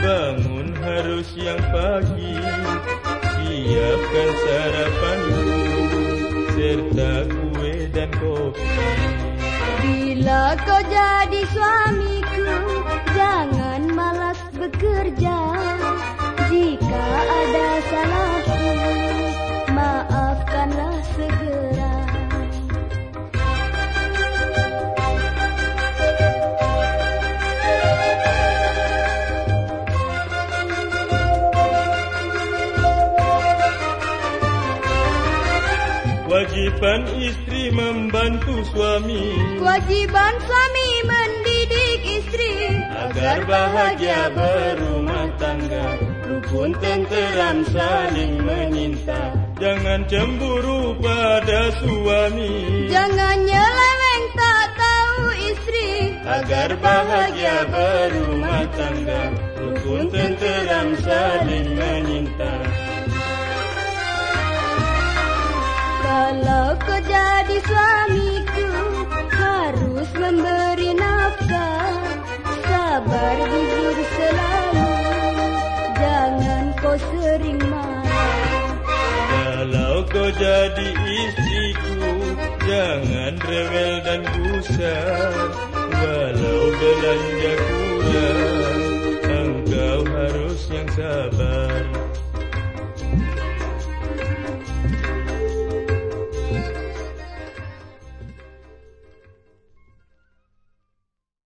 harus yang pagi. Siapkan sarapanku Serta kue dan kopi. Bila kau jadi suamiku Kewajiban istri membantu suami. Kewajiban suami mendidik istri Agar bahagia berumah tangga. Rukun tenteram saling menyinta. Jangan cemburu pada suami. Jangan nyeleweng tak tahu istri Agar bahagia berumah tangga. Rukun tenteram saling menyinta jadi suamiku Harus memberi nafkah. Sabar jujur selalu Jangan kau sering marah. Kalau kau jadi istriku Jangan rewel dan gusar Walau belanja kurang Engkau harus yang sabar